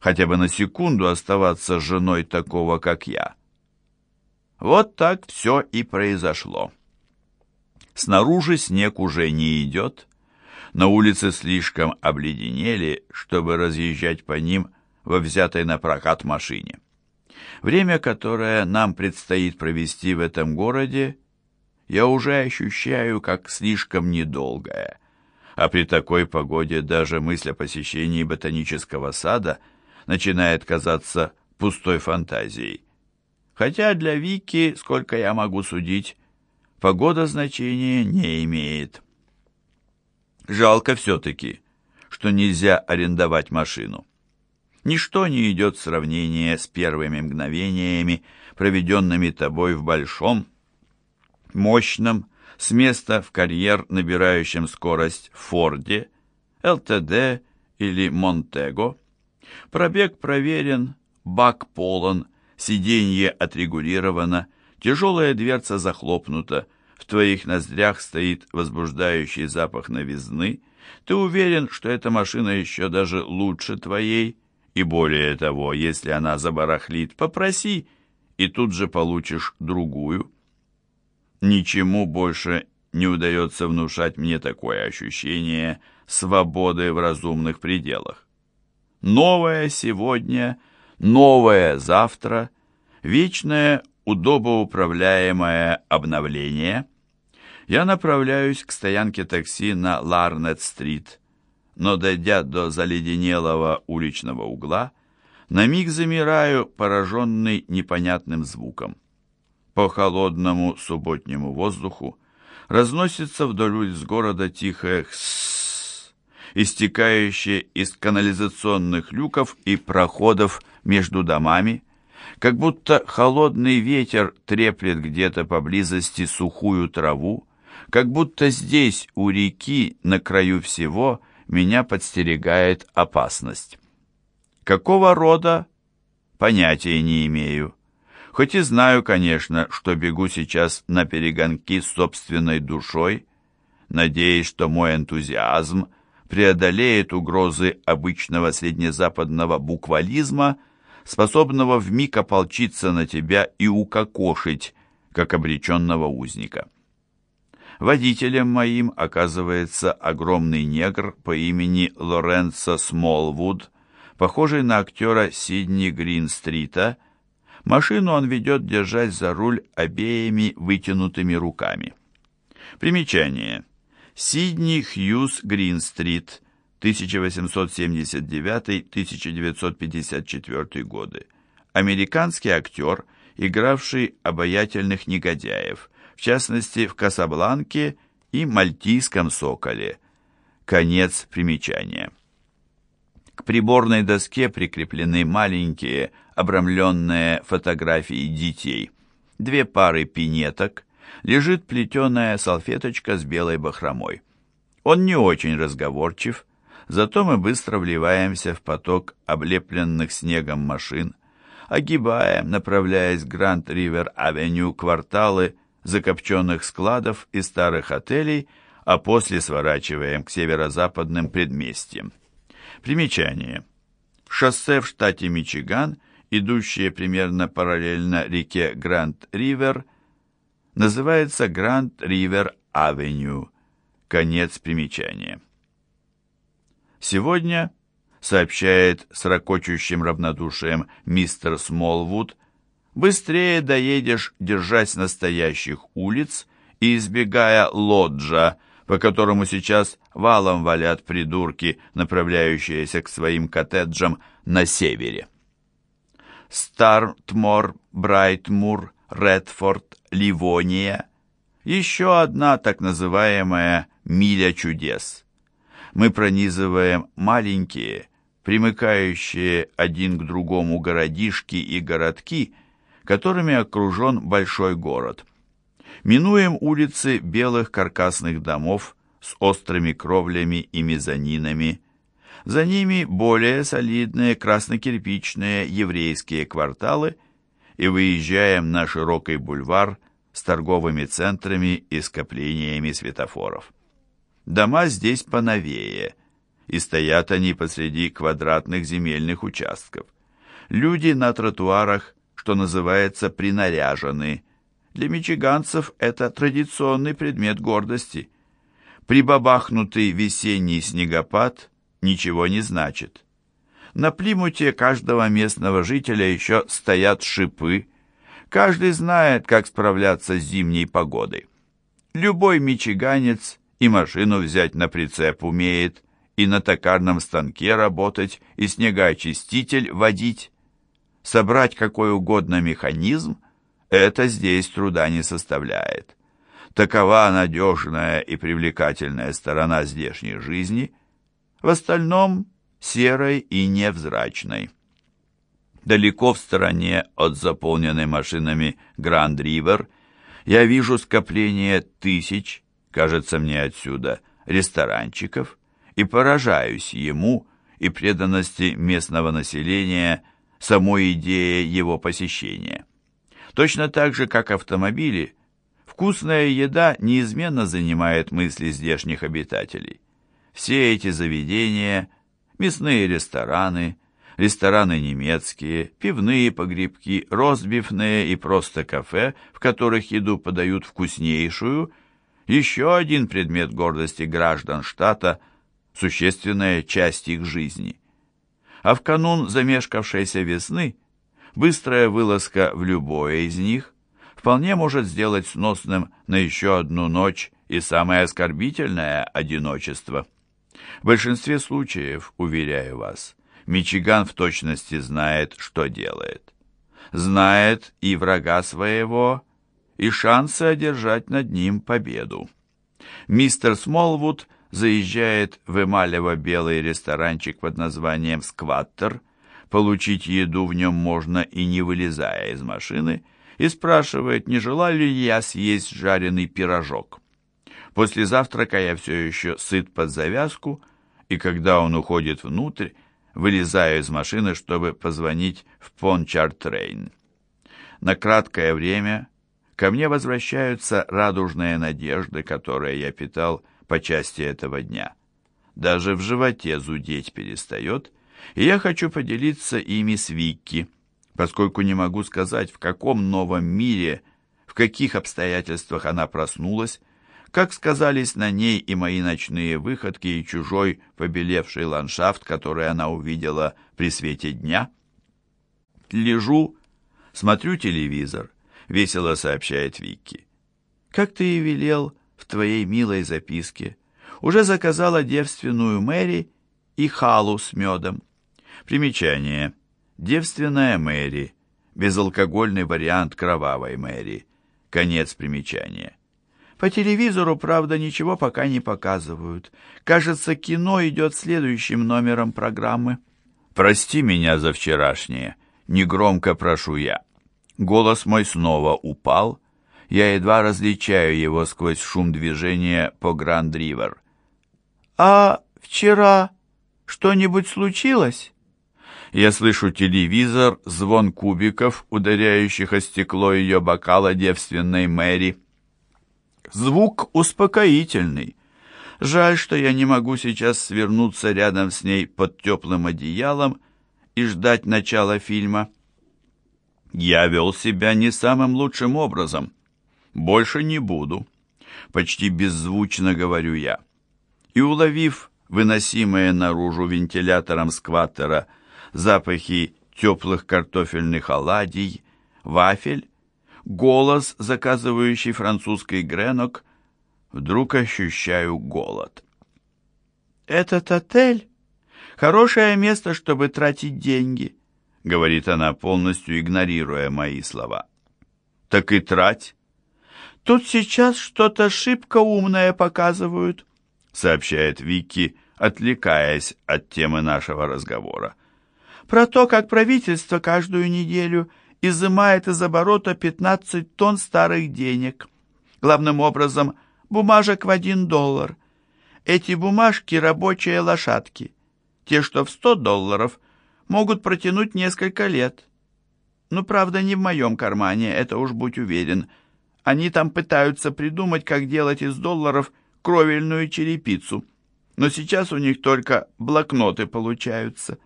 хотя бы на секунду оставаться женой такого, как я. Вот так все и произошло. Снаружи снег уже не идет, на улице слишком обледенели, чтобы разъезжать по ним во взятой на прокат машине. Время, которое нам предстоит провести в этом городе, я уже ощущаю как слишком недолгое, а при такой погоде даже мысль о посещении ботанического сада начинает казаться пустой фантазией. Хотя для Вики, сколько я могу судить, погода значения не имеет. Жалко все-таки, что нельзя арендовать машину. Ничто не идет в сравнение с первыми мгновениями, проведенными тобой в большом, мощном, с места в карьер, набирающем скорость Форде, ЛТД или Монтего. Пробег проверен, бак полон, сиденье отрегулировано, тяжелая дверца захлопнута, в твоих ноздрях стоит возбуждающий запах новизны, ты уверен, что эта машина еще даже лучше твоей, и более того, если она забарахлит, попроси, и тут же получишь другую. Ничему больше не удается внушать мне такое ощущение свободы в разумных пределах. Новое сегодня, новое завтра, вечное удобоуправляемое обновление. Я направляюсь к стоянке такси на Ларнет-стрит но, дойдя до заледенелого уличного угла, на миг замираю, пораженный непонятным звуком. По холодному субботнему воздуху разносится вдоль улиц города тихое «хсс», истекающее из канализационных люков и проходов между домами, как будто холодный ветер треплет где-то поблизости сухую траву, как будто здесь, у реки, на краю всего, меня подстерегает опасность. Какого рода? Понятия не имею. Хоть и знаю, конечно, что бегу сейчас на перегонки с собственной душой, надеясь, что мой энтузиазм преодолеет угрозы обычного среднезападного буквализма, способного вмиг ополчиться на тебя и укокошить, как обреченного узника. Водителем моим оказывается огромный негр по имени Лоренцо Смолвуд, похожий на актера Сидни Гринстрита. Машину он ведет держать за руль обеими вытянутыми руками. Примечание. Сидни Хьюз Гринстрит, 1879-1954 годы. Американский актер, игравший обаятельных негодяев – в частности в Касабланке и Мальтийском Соколе. Конец примечания. К приборной доске прикреплены маленькие обрамленные фотографии детей. Две пары пинеток, лежит плетеная салфеточка с белой бахромой. Он не очень разговорчив, зато мы быстро вливаемся в поток облепленных снегом машин, огибаем, направляясь к Гранд-Ривер-Авеню кварталы закопченных складов и старых отелей, а после сворачиваем к северо-западным предместьям. Примечание. Шоссе в штате Мичиган, идущее примерно параллельно реке Гранд-Ривер, называется Гранд-Ривер-Авеню. Конец примечания. Сегодня, сообщает с ракочущим равнодушием мистер Смолвуд, Быстрее доедешь, держась настоящих улиц и избегая лоджа, по которому сейчас валом валят придурки, направляющиеся к своим коттеджам на севере. Стартмор, Брайтмур, Редфорд, Ливония. Еще одна так называемая «миля чудес». Мы пронизываем маленькие, примыкающие один к другому городишки и городки, которыми окружен большой город. Минуем улицы белых каркасных домов с острыми кровлями и мезонинами. За ними более солидные краснокирпичные еврейские кварталы и выезжаем на широкий бульвар с торговыми центрами и скоплениями светофоров. Дома здесь поновее, и стоят они посреди квадратных земельных участков. Люди на тротуарах, что называется, принаряжены. Для мичиганцев это традиционный предмет гордости. Прибабахнутый весенний снегопад ничего не значит. На Плимуте каждого местного жителя еще стоят шипы. Каждый знает, как справляться с зимней погодой. Любой мичиганец и машину взять на прицеп умеет, и на токарном станке работать, и снегоочиститель водить. Собрать какой угодно механизм – это здесь труда не составляет. Такова надежная и привлекательная сторона здешней жизни, в остальном серой и невзрачной. Далеко в стороне от заполненной машинами Гранд-Ривер я вижу скопление тысяч, кажется мне отсюда, ресторанчиков, и поражаюсь ему и преданности местного населения самой идее его посещения. Точно так же, как автомобили, вкусная еда неизменно занимает мысли здешних обитателей. Все эти заведения, мясные рестораны, рестораны немецкие, пивные погребки, розбифные и просто кафе, в которых еду подают вкуснейшую, еще один предмет гордости граждан штата, существенная часть их жизни а в канун замешкавшейся весны быстрая вылазка в любое из них вполне может сделать сносным на еще одну ночь и самое оскорбительное одиночество. В большинстве случаев, уверяю вас, Мичиган в точности знает, что делает. Знает и врага своего, и шансы одержать над ним победу. Мистер Смолвуд – заезжает в эмалево-белый ресторанчик под названием «Скваттер», получить еду в нем можно и не вылезая из машины, и спрашивает, не желаю ли я съесть жареный пирожок. После завтрака я все еще сыт под завязку, и когда он уходит внутрь, вылезаю из машины, чтобы позвонить в Пончартрейн. На краткое время ко мне возвращаются радужные надежды, которые я питал по части этого дня. Даже в животе зудеть перестает, и я хочу поделиться ими с Викки, поскольку не могу сказать, в каком новом мире, в каких обстоятельствах она проснулась, как сказались на ней и мои ночные выходки, и чужой побелевший ландшафт, который она увидела при свете дня. Лежу, смотрю телевизор, весело сообщает Викки. Как ты и велел, в твоей милой записке. Уже заказала девственную Мэри и халу с медом. Примечание. Девственная Мэри. Безалкогольный вариант кровавой Мэри. Конец примечания. По телевизору, правда, ничего пока не показывают. Кажется, кино идет следующим номером программы. «Прости меня за вчерашнее», — негромко прошу я. Голос мой снова упал, я едва различаю его сквозь шум движения по Гранд-Ривер. «А вчера что-нибудь случилось?» Я слышу телевизор, звон кубиков, ударяющих о стекло ее бокала девственной Мэри. Звук успокоительный. Жаль, что я не могу сейчас свернуться рядом с ней под теплым одеялом и ждать начала фильма. Я вел себя не самым лучшим образом. «Больше не буду», — почти беззвучно говорю я. И уловив выносимые наружу вентилятором скваттера запахи теплых картофельных оладий, вафель, голос, заказывающий французский гренок, вдруг ощущаю голод. «Этот отель — хорошее место, чтобы тратить деньги», — говорит она, полностью игнорируя мои слова. «Так и трать. Тут сейчас что-то шибко умное показывают», — сообщает Вики, отвлекаясь от темы нашего разговора. «Про то, как правительство каждую неделю изымает из оборота 15 тонн старых денег. Главным образом, бумажек в один доллар. Эти бумажки — рабочие лошадки. Те, что в 100 долларов, могут протянуть несколько лет. Ну, правда, не в моем кармане, это уж будь уверен — они там пытаются придумать, как делать из долларов кровельную черепицу. но сейчас у них только блокноты получаются.